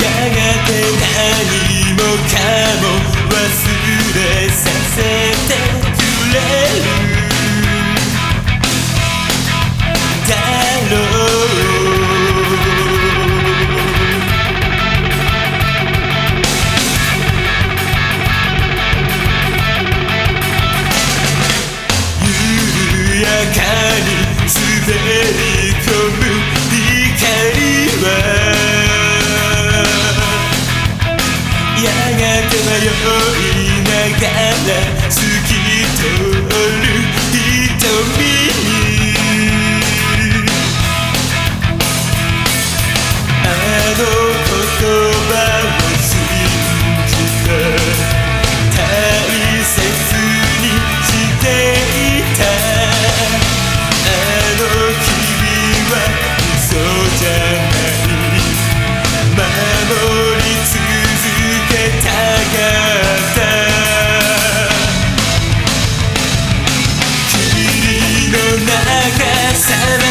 やがて何もかも忘れさせてくれる。だろういながら好きと and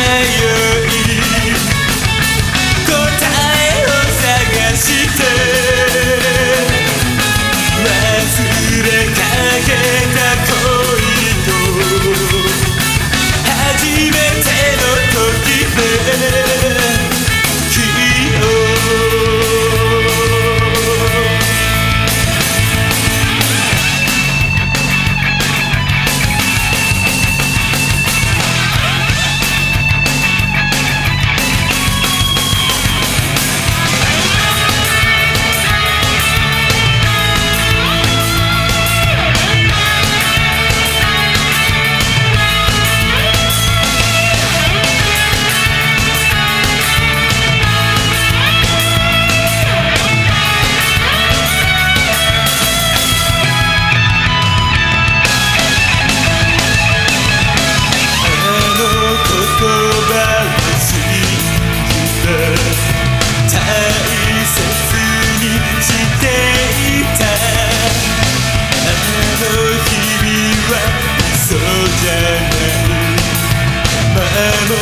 り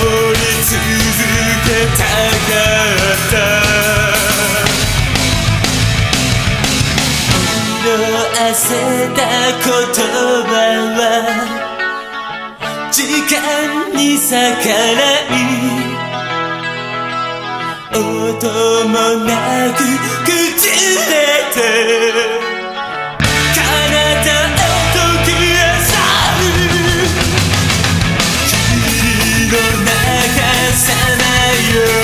続けたかった色あせた言葉は時間に逆らい音もなく口れて「君の yeah.